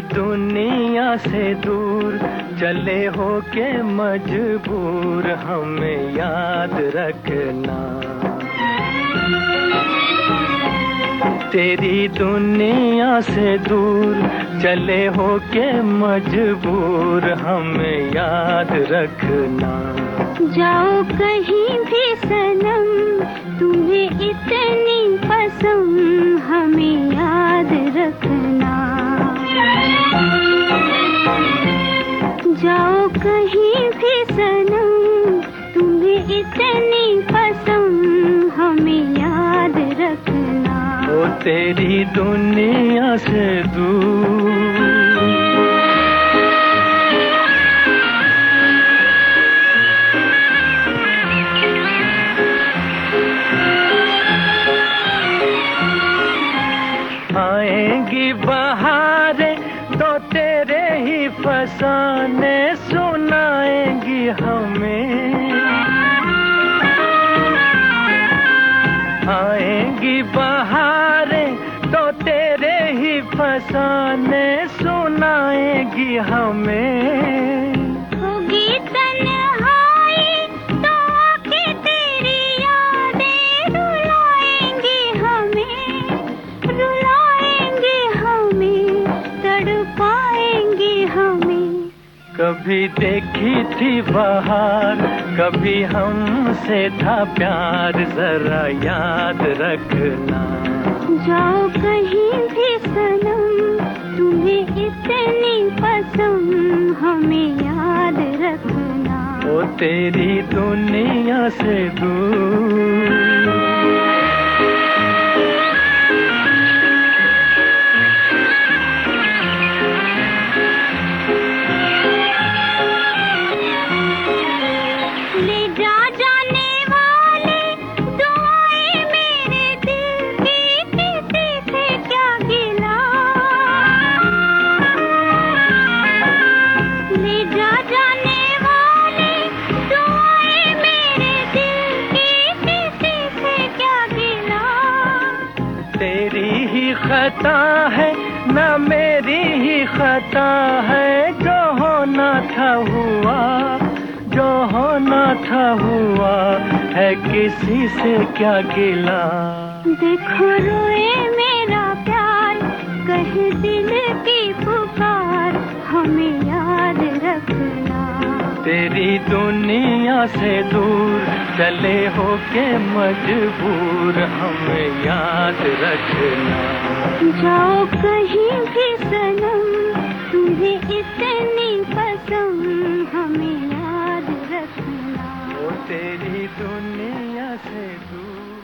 दुनिया से दूर चले हो के मजबूर हमें याद रखना। तेरी दुनिया से दूर चले हो के मजबूर हमें याद रखना। जाओ कहीं भी सनम, तुम्हें इतनी पसंद जाओ कहीं भी सनम, तुम्हें इतनी पसंद, हमें याद रखना। ओ तेरी दुनिया से दूर। आएँगी बहारें तो तेरे फसाने सुनाएँगी हमें। आएँगी बहारें तो तेरे ही फसाने सुनाएँगी हमें। कभी देखी थी बाहर कभी हमसे था प्यार जरा याद रखना। जाओ कहीं भी सनम तुम्हें इतनी पसंद हमें याद रखना। ओ तेरी दुनिया से दूर। खता है, न मेरी ही खता है। जो होना था हुआ, जो होना था हुआ, है किसी से क्या गिला? देखो रोए मेरा प्यार, कहीं दिल की पुकार, हमें याद रखना। तेरी दुनिया से दूर चले हो के मजबूर हमें याद रखना। जाओ कहीं भी सनम तुम्हें इतनी पसंद हमें याद रखना। ओ तेरी दुनिया से दूर।